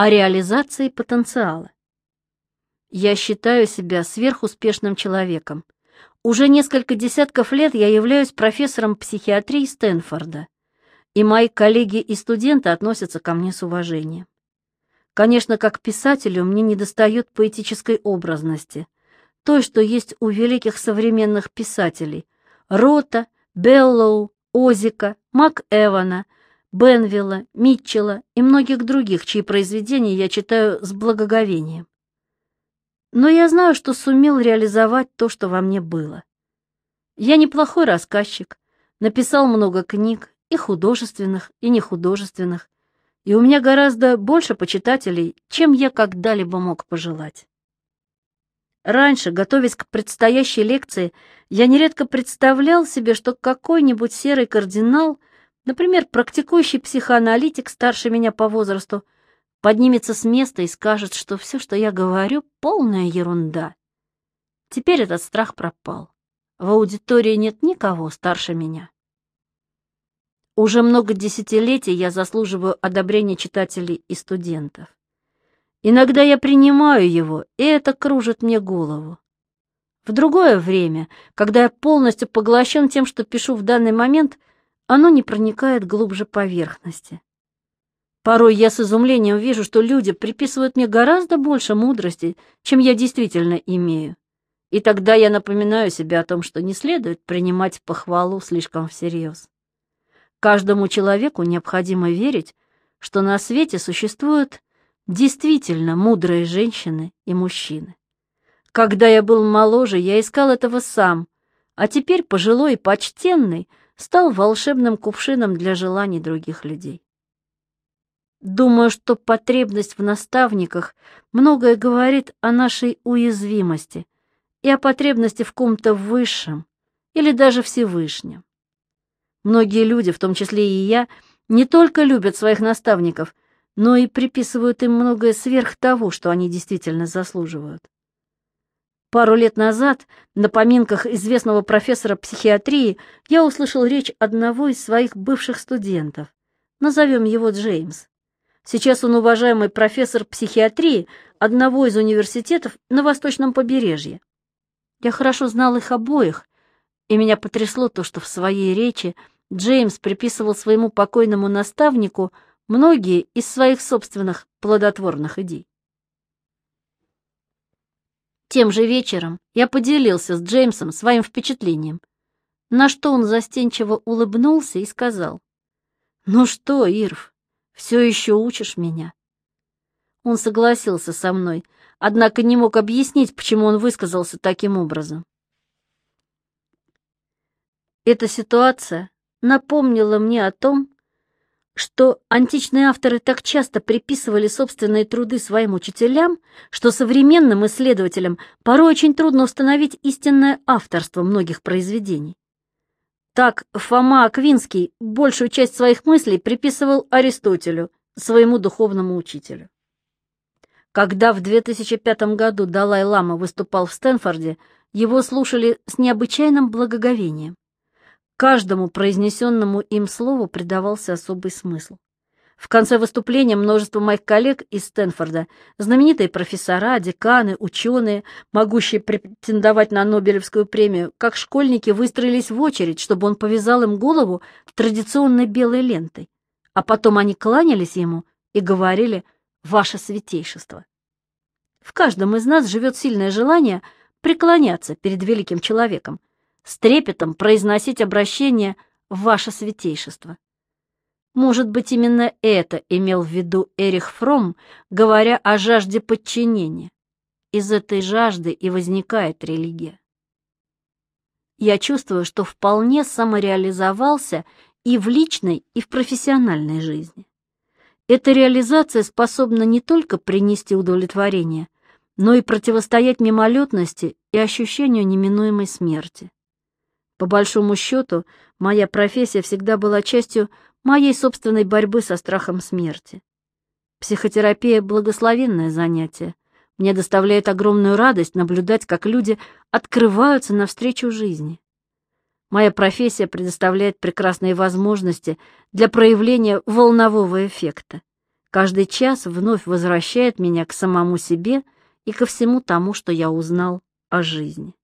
о реализации потенциала. Я считаю себя сверхуспешным человеком. Уже несколько десятков лет я являюсь профессором психиатрии Стэнфорда, и мои коллеги и студенты относятся ко мне с уважением. Конечно, как писателю мне недостает поэтической образности, той, что есть у великих современных писателей — Рота, Беллоу, Озика, Мак Эвана, Бенвилла, Митчелла и многих других, чьи произведения я читаю с благоговением. Но я знаю, что сумел реализовать то, что во мне было. Я неплохой рассказчик, написал много книг, и художественных, и нехудожественных, и у меня гораздо больше почитателей, чем я когда-либо мог пожелать. Раньше, готовясь к предстоящей лекции, я нередко представлял себе, что какой-нибудь серый кардинал, например, практикующий психоаналитик старше меня по возрасту, поднимется с места и скажет, что все, что я говорю, полная ерунда. Теперь этот страх пропал. В аудитории нет никого старше меня. Уже много десятилетий я заслуживаю одобрения читателей и студентов. Иногда я принимаю его, и это кружит мне голову. В другое время, когда я полностью поглощен тем, что пишу в данный момент, оно не проникает глубже поверхности. Порой я с изумлением вижу, что люди приписывают мне гораздо больше мудрости, чем я действительно имею. И тогда я напоминаю себе о том, что не следует принимать похвалу слишком всерьез. Каждому человеку необходимо верить, что на свете существуют действительно мудрые женщины и мужчины. Когда я был моложе, я искал этого сам, а теперь пожилой и почтенный стал волшебным кувшином для желаний других людей. Думаю, что потребность в наставниках многое говорит о нашей уязвимости и о потребности в ком-то высшем или даже Всевышнем. Многие люди, в том числе и я, не только любят своих наставников, но и приписывают им многое сверх того, что они действительно заслуживают. Пару лет назад на поминках известного профессора психиатрии я услышал речь одного из своих бывших студентов. Назовем его Джеймс. Сейчас он уважаемый профессор психиатрии одного из университетов на восточном побережье. Я хорошо знал их обоих, и меня потрясло то, что в своей речи Джеймс приписывал своему покойному наставнику многие из своих собственных плодотворных идей. Тем же вечером я поделился с Джеймсом своим впечатлением, на что он застенчиво улыбнулся и сказал, «Ну что, Ирв, все еще учишь меня?» Он согласился со мной, однако не мог объяснить, почему он высказался таким образом. Эта ситуация напомнила мне о том, что античные авторы так часто приписывали собственные труды своим учителям, что современным исследователям порой очень трудно установить истинное авторство многих произведений. Так Фома Аквинский большую часть своих мыслей приписывал Аристотелю, своему духовному учителю. Когда в 2005 году Далай-Лама выступал в Стэнфорде, его слушали с необычайным благоговением. Каждому произнесенному им слову придавался особый смысл. В конце выступления множество моих коллег из Стэнфорда, знаменитые профессора, деканы, ученые, могущие претендовать на Нобелевскую премию, как школьники выстроились в очередь, чтобы он повязал им голову традиционной белой лентой. А потом они кланялись ему и говорили «Ваше святейшество». В каждом из нас живет сильное желание преклоняться перед великим человеком, с трепетом произносить обращение «Ваше святейшество». Может быть, именно это имел в виду Эрих Фром, говоря о жажде подчинения. Из этой жажды и возникает религия. Я чувствую, что вполне самореализовался и в личной, и в профессиональной жизни. Эта реализация способна не только принести удовлетворение, но и противостоять мимолетности и ощущению неминуемой смерти. По большому счету, моя профессия всегда была частью моей собственной борьбы со страхом смерти. Психотерапия — благословенное занятие. Мне доставляет огромную радость наблюдать, как люди открываются навстречу жизни. Моя профессия предоставляет прекрасные возможности для проявления волнового эффекта. Каждый час вновь возвращает меня к самому себе и ко всему тому, что я узнал о жизни.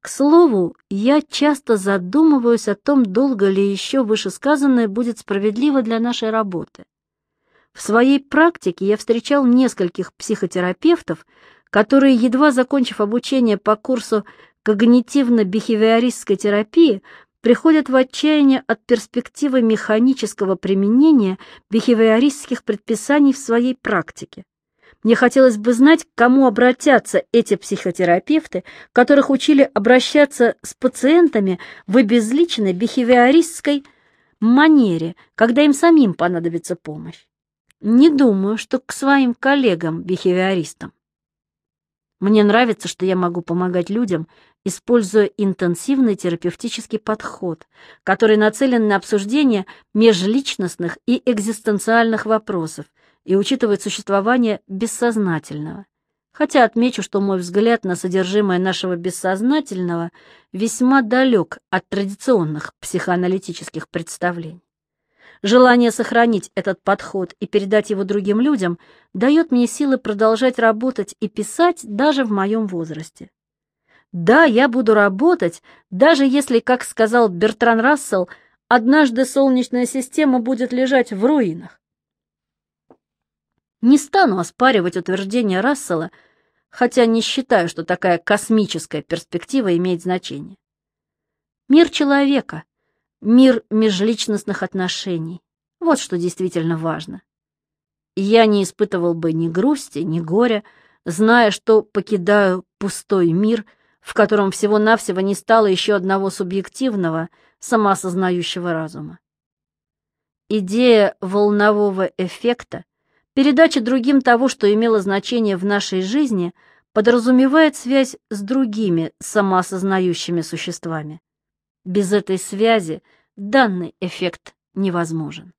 К слову, я часто задумываюсь о том, долго ли еще вышесказанное будет справедливо для нашей работы. В своей практике я встречал нескольких психотерапевтов, которые, едва закончив обучение по курсу когнитивно-бихевиористской терапии, приходят в отчаяние от перспективы механического применения бихевиористских предписаний в своей практике. Мне хотелось бы знать, к кому обратятся эти психотерапевты, которых учили обращаться с пациентами в обезличенной бихевиористской манере, когда им самим понадобится помощь. Не думаю, что к своим коллегам-бихевиористам. Мне нравится, что я могу помогать людям, используя интенсивный терапевтический подход, который нацелен на обсуждение межличностных и экзистенциальных вопросов и учитывает существование бессознательного. Хотя отмечу, что мой взгляд на содержимое нашего бессознательного весьма далек от традиционных психоаналитических представлений. Желание сохранить этот подход и передать его другим людям дает мне силы продолжать работать и писать даже в моем возрасте. Да, я буду работать, даже если, как сказал Бертран Рассел, однажды Солнечная система будет лежать в руинах. Не стану оспаривать утверждение Рассела, хотя не считаю, что такая космическая перспектива имеет значение. Мир человека, мир межличностных отношений. Вот что действительно важно. Я не испытывал бы ни грусти, ни горя, зная, что покидаю пустой мир, в котором всего-навсего не стало еще одного субъективного, самоосознающего разума. Идея волнового эффекта, передача другим того, что имело значение в нашей жизни, подразумевает связь с другими самоосознающими существами. Без этой связи данный эффект невозможен.